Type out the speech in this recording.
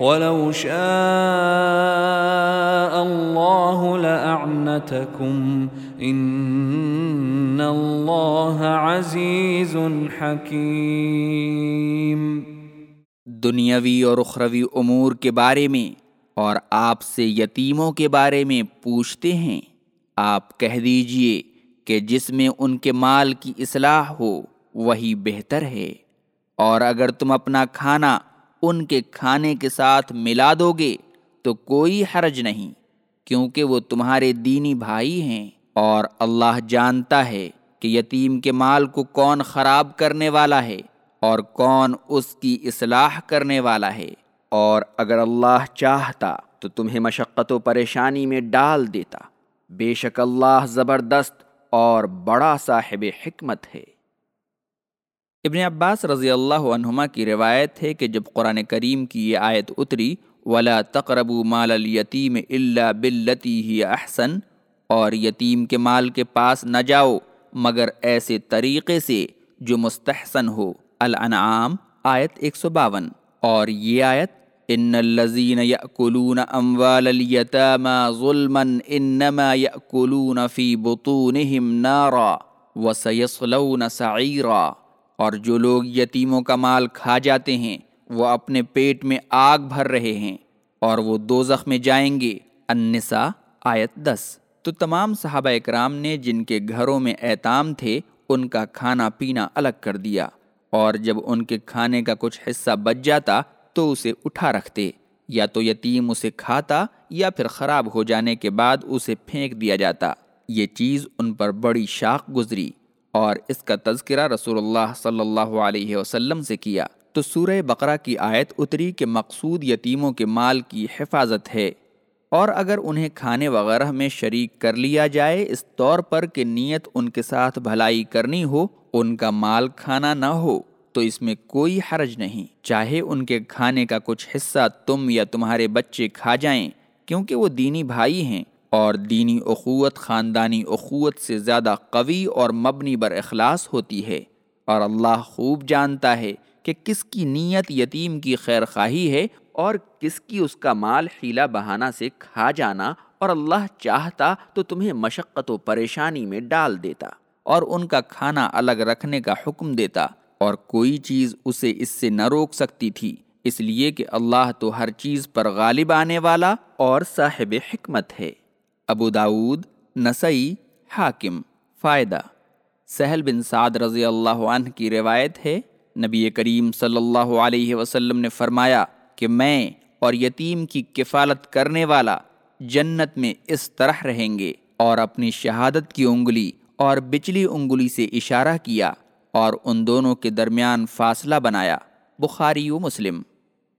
ولو شاء الله لأعنتكم. إن الله عزيز حكيم. دنیاوی اور اخروی امور کے بارے میں اور آپ سے یتیموں کے بارے میں پوچھتے ہیں، آپ کہہ دیجیے کہ جس میں ان کے مال کی اصلاح ہو، وہی بہتر ہے۔ اور اگر تم اپنا کھانا ان کے کھانے کے ساتھ ملا دو گے تو کوئی حرج نہیں، کیونکہ وہ تمہارے دینی بھائی ہیں۔ اور اللہ جانتا ہے کہ یتیم کے مال کو کون خراب کرنے والا ہے اور کون اس کی اصلاح کرنے والا ہے۔ اور اگر اللہ چاہتا تو تمہیں مشقت و پریشانی میں ڈال دیتا۔ بے شک اللہ زبردست اور بڑا صاحب حکمت ہے۔ ابن عباس رضی اللہ عنہما کی روایت ہے کہ جب قرآن کریم کی یہ آیت اتری، ولا تقرب مال الیتیم اللہ بلتی ہی احسن اور یتیم کے مال کے پاس نہ جاؤ، مگر ایسے طریقے سے جو مستحسن ہو۔ الانعام، آیت ایک سو باون۔ اور یہ آیت ان الذين ياكلون اموال اليتامى ظلما انما ياكلون في بطونهم نارا وسيصلون سعيرا۔ اور جو لوگ یتیموں کا مال کھا جاتے ہیں، وہ اپنے پیٹ میں آگ بھر رہے ہیں اور وہ دوزخ میں جائیں گے۔ النساء آیت دس۔ تو تمام صحابہ اکرام نے جن کے گھروں میں اعتام تھے، ان کا کھانا پینا الگ کر دیا۔ اور جب ان کے کھانے کا کچھ حصہ بچ جاتا، تو اسے اٹھا رکھتے۔ یا تو یتیم اسے کھاتا، یا پھر خراب ہو جانے کے بعد اسے پھینک دیا جاتا۔ یہ چیز ان پر بڑی شاخ گزری۔ اور اس کا تذکرہ رسول اللہ صلی اللہ علیہ وسلم سے کیا۔ تو سورہ بقرہ کی آیت اتری کہ مقصود یتیموں کے مال کی حفاظت ہے اور اگر انہیں کھانے وغیرہ میں شریک کر لیا جائے، اس طور پر کہ نیت ان کے ساتھ بھلائی کرنی ہو، ان کا مال کھانا نہ ہو، تو اس میں کوئی حرج نہیں۔ چاہے ان کے کھانے کا کچھ حصہ تم یا تمہارے بچے کھا جائیں، کیونکہ وہ دینی بھائی ہیں۔ اور دینی اخوت خاندانی اخوت سے زیادہ قوی اور مبنی بر اخلاص ہوتی ہے اور اللہ خوب جانتا ہے کہ کس کی نیت یتیم کی خیر خواہی ہے اور کس کی اس کا مال حیلہ بہانہ سے کھا جانا اور اللہ چاہتا تو تمہیں مشقت و پریشانی میں ڈال دیتا اور ان کا کھانا الگ رکھنے کا حکم دیتا اور کوئی چیز اسے اس سے نہ روک سکتی تھی، اس لیے کہ اللہ تو ہر چیز پر غالب آنے والا اور صاحب حکمت ہے۔ ابو داود نسئی حاکم، فائدہ۔ سہل بن سعد رضی اللہ عنہ کی روایت ہے، نبی کریم صلی اللہ علیہ وسلم نے فرمایا کہ میں اور یتیم کی کفالت کرنے والا جنت میں اس طرح رہیں گے اور اپنی شہادت کی انگلی اور بچلی انگلی سے اشارہ کیا اور ان دونوں کے درمیان فاصلہ بنایا۔ بخاری و مسلم۔